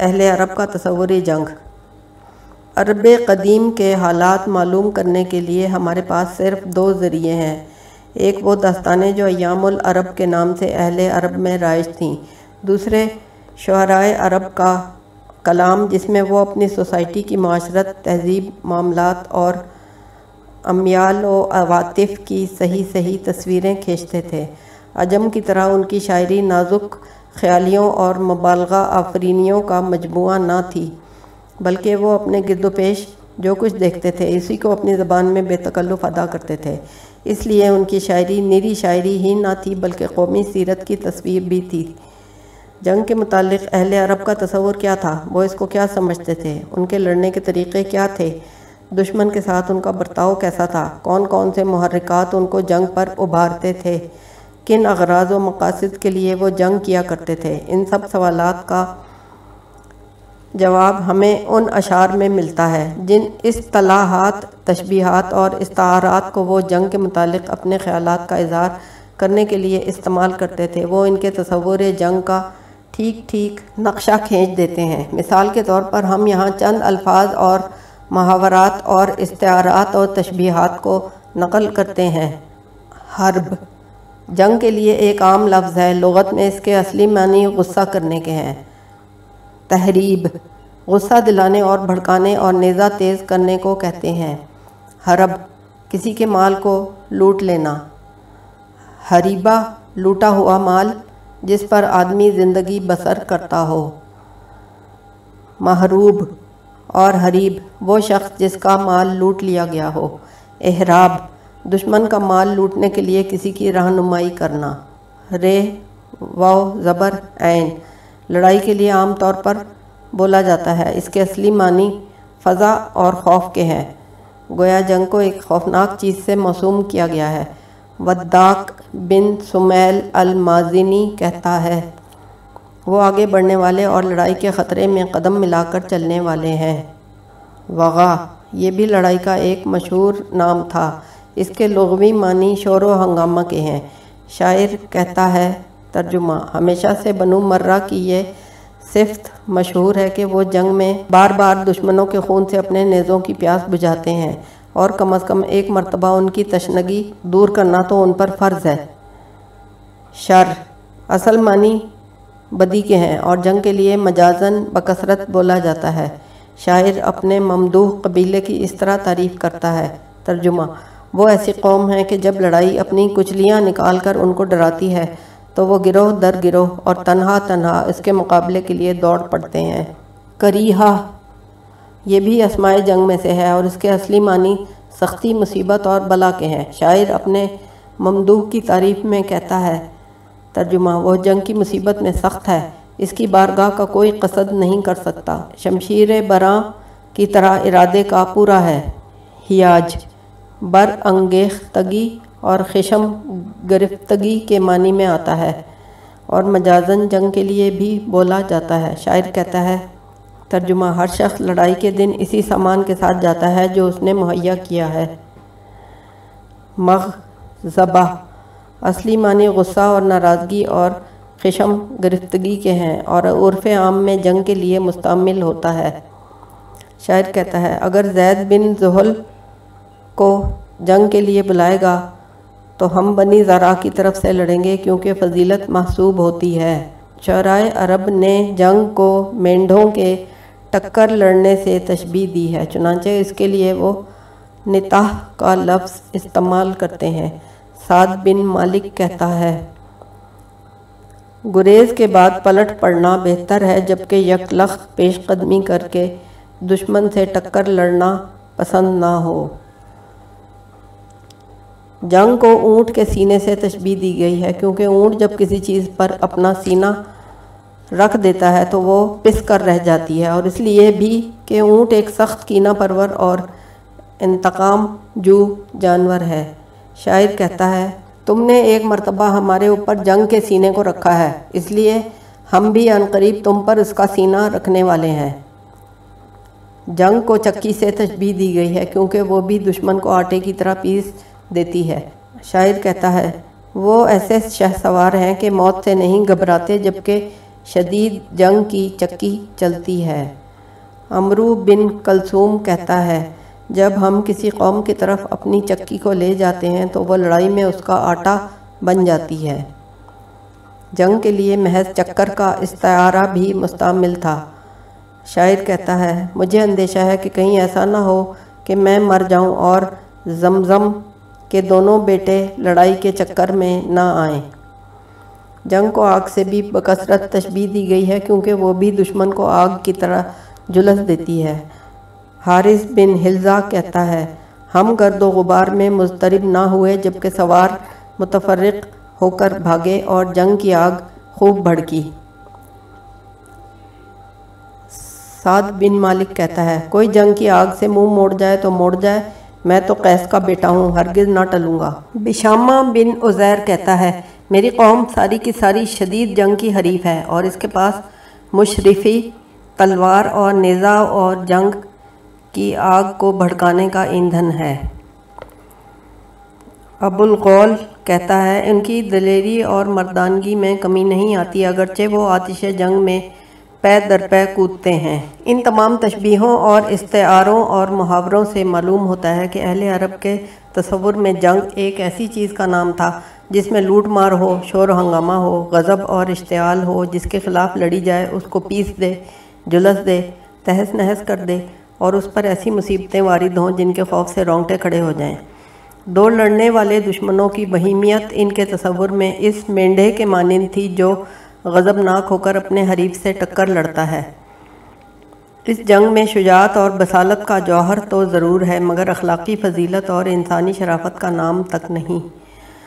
اہل عرب کا تصور جنگ۔ عرب قدیم کے حالات معلوم کرنے کے لیے ہمارے پاس صرف دو ذریعے ہیں۔ ایک وہ داستانیں جو ایام العرب کے نام سے اہل عرب میں رائج تھیں۔ دوسرے شعرائے عرب کا کلام جس میں وہ اپنی سوسائٹی کی معاشرت، تہذیب، معاملات اور امیال و عواطف کی صحیح صحیح تصویریں کھینچتے تھے۔ عجم کی طرح ان کی شاعری نازک خیالیوں اور مبالغہ آفرینیوں کا مجموعہ نہ تھی، بلکہ وہ اپنے گرد و پیش جو کچھ دیکھتے تھے، اسی کو اپنی زبان میں بے تکلف ادا کرتے تھے۔ اس لیے ان کی شاعری نیری شاعری ہی نہ تھی، بلکہ قومی سیرت کی تصویر بھی تھی۔ جنگ کے متعلق اہل عرب کا تصور کیا تھا؟ وہ اس کو کیا سمجھتے تھے؟ ان کے لڑنے کے طریقے کیا تھے؟ دشمن کے ساتھ ان کا برتاؤ کیسا تھا؟ کون کون سے محرکات ان کو جنگ پر ابھارتے تھے؟ کن اغراض و مقاصد کے لیے وہ جنگ کیا کرتے تھے؟ ان سب سوالات کا جواب ہمیں ان اشعار میں ملتا ہے جن اصطلاحات، تشبیہات اور استعارات کو وہ جنگ کے متعلق اپنے خیالات کا اظہار کرنے کے لیے استعمال کرتے تھے۔ وہ ان کے تصور جنگ کا ٹھیک ٹھیک نقشہ کھینچ دیتے ہیں۔ مثال کے طور پر ہم یہاں چند الفاظ اور محاورات اور استعارات اور تشبیہات کو نقل کرتے ہیں۔ حرب جنگ کے لیے ایک عام لفظ ہے، لغت میں اس کے اصلی معنی غصہ کرنے کے ہیں۔ تحریب، غصہ دلانے اور بھڑکانے اور نیزہ تیز کرنے کو کہتے ہیں۔ حرب، کسی کے مال کو لوٹ لینا۔ حریبہ، لوٹا ہوا مال جس پر آدمی زندگی بسر کرتا ہو۔ محروب اور حریب، وہ شخص جس کا مال لوٹ لیا گیا ہو۔ احراب دشمن کا مال لوٹنے کے لیے کسی کی رہنمائی کرنا۔ رے و زبر، عین۔ لڑائی کے لیے عام طور پر بولا جاتا ہے۔ اس کے اصلی معنی فضا اور خوف کے ہیں۔ گویا جنگ کو ایک خوفناک چیز سے موسوم کیا گیا ہے۔ وداق بن سمیل المازنی کہتا ہے، وہ آگے بڑھنے والے اور لڑائی کے خطرے میں قدم ملا کر چلنے والے ہیں۔ وغا، یہ بھی لڑائی کا ایک مشہور نام تھا۔ اس کے لغوی معنی شور و ہنگامہ کے ہیں۔ شاعر کہتا ہے، ترجمہ، ہمیشہ سے بنو مرہ کی یہ صفت مشہور ہے کہ وہ جنگ میں بار بار دشمنوں کے خون سے اپنے نیزوں کی پیاس بجھاتے ہیں اور کم از کم ایک مرتبہ ان کی تشنگی دور کرنا تو ان پر فرض ہے۔ شر، اصل معنی بدی کے ہیں اور جنگ کے لیے مجازن بکثرت بولا جاتا ہے۔ شاعر اپنے ممدوح قبیلے کی اس طرح تعریف کرتا ہے، ترجمہ وہ ایسی قوم ہے کہ جب لڑائی اپنی کچلیاں نکال کر ان کو ڈراتی ہے، تو وہ گروہ در گروہ اور تنہا تنہا اس کے مقابلے کے لیے دوڑ پڑتے ہیں۔ کریہا یہ بھی اسماء جنگ میں سے ہے اور اس کے اصلی معنی سختی، مصیبت اور بلا کے ہیں۔ شاعر اپنے ممدوح کی تعریف میں کہتا ہے، ترجمہ، وہ جنگ کی مصیبت میں سخت ہے، اس کی بارگاہ کا کوئی قصد نہیں کر سکتا۔ شمشیر براں کی طرح ارادے کا پورا ہے۔ ہیاج بر انگیختگی اور خشم گرفتگی کے معنی میں آتا ہے اور مجازن جنگ کے لیے بھی بولا جاتا ہے۔ شاعر کہتا ہے، ترجمہ، ہر شخص لڑائی کے دن اسی سامان کے ساتھ جاتا ہے جو اس نے مہیا کیا ہے۔ مغ زبہ اصلی معنی غصہ اور ناراضگی اور خشم گرفتگی کے ہیں اور عرف عام میں جنگ کے لیے مستعمل ہوتا ہے۔ شاعر کہتا ہے، اگر زید بن زحل کو جنگ کے لیے بلائے گا، تو ہم بنی ذرا کی طرف سے لڑیں گے کیونکہ فضیلت محسوب ہوتی ہے۔ شعرائے عرب نے جنگ کو مینڈھوں کے ٹکر لڑنے سے تشبیح دی ہے، چنانچہ اس کے لیے وہ نتاح کا لفظ استعمال کرتے ہیں۔ سعد بن مالک کہتا ہے، گریز کے بعد پلٹ پڑنا بہتر ہے، جبکہ یک لخ پیش قدمی کر کے دشمن سے ٹکر لڑنا پسند نہ ہو۔ جنگ کو اونٹ کے سینے سے تشبیح دی گئی ہے، کیونکہ اونٹ جب کسی چیز پر اپنا سینہ رکھ دیتا ہے تو وہ پس کر رہ جاتی ہے۔ اور اس لیے بھی کہ اونٹ ایک سخت کینہ پرور اور انتقام جو جانور ہے۔ شاعر کہتا ہے، تم نے ایک مرتبہ ہمارے اوپر جنگ کے سینے کو رکھا ہے، اس لیے ہم بھی عنقریب تم پر اس کا سینہ رکھنے والے ہیں۔ جنگ کو چکی سے تشبیح دی گئی ہے، کیونکہ وہ بھی دشمن کو آٹے کی طرح پیس دیتی ہے۔ شاعر کہتا ہے، وہ ایسے شہ سوار ہیں کہ موت سے نہیں گھبراتے جبکہ شدید جنگ کی چکی چلتی ہے۔ امرو بن کلثوم کہتا ہے، جب ہم کسی قوم کی طرف اپنی چکی کو لے جاتے ہیں تو وہ لڑائی میں اس کا آٹا بن جاتی ہے۔ جنگ کے لیے محض چکر کا استعارہ بھی مستعمل تھا۔ شاعر کہتا ہے، مجھے اندیشہ ہے کہ کہیں ایسا نہ ہو کہ میں مر جاؤں اور زمزم کے دونوں بیٹے لڑائی کے چکر میں نہ آئیں۔ جنگ کو آگ سے بھی بکثرت تشبیح دی گئی ہے کیونکہ وہ بھی دشمن کو آگ کی طرح جلس دیتی ہے۔ حارث بن حلزہ کہتا ہے، ہم گرد و غبار میں مضطرب نہ ہوئے جبکہ سوار متفرق ہو کر بھاگے اور جنگ کی آگ خوب بھڑکی۔ سعد بن مالک کہتا ہے، کوئی جنگ کی آگ سے منہ موڑ جائے تو موڑ جائے میں تو قیس کا بیٹا ہوں، ہرگز نہ ٹلوں گا۔ بشامہ بن عزیر کہتا ہے، میری قوم ساری کی ساری شدید جنگ کی حریف ہے اور اس کے پاس مشرفی، تلوار اور نیزہ اور جنگ کی آگ کو بھڑکانے کا ایندھن ہے۔ ابو القول کہتا ہے، ان کی دلیری اور مردانگی میں کمی نہیں آتی، اگرچہ وہ آتش جنگ میں پے در پے کودتے ہیں۔ ان تمام تشبیہوں اور استعاروں اور محاوروں سے معلوم ہوتا ہے کہ اہل عرب کے تصور میں جنگ ایک ایسی چیز کا نام تھا جس میں لوٹ مار ہو، شور و ہنگامہ ہو، غضب اور اشتعال ہو، جس کے خلاف لڑی جائے، اس کو پیس دے، جلس دے، تہس نہس کر دے اور اس پر ایسی مصیبتیں وارد ہوں جن کے خوف سے رونگٹے کھڑے ہو جائیں۔ دو لڑنے والے دشمنوں کی بہیمیت ان کے تصور میں اس مینڈے کے مانند تھی جو غضبناک ہو کر اپنے حریف سے ٹکر لڑتا ہے۔ اس جنگ میں شجاعت اور بسالت کا جوہر تو ضرور ہے، مگر اخلاقی فضیلت اور انسانی شرافت کا نام تک نہیں۔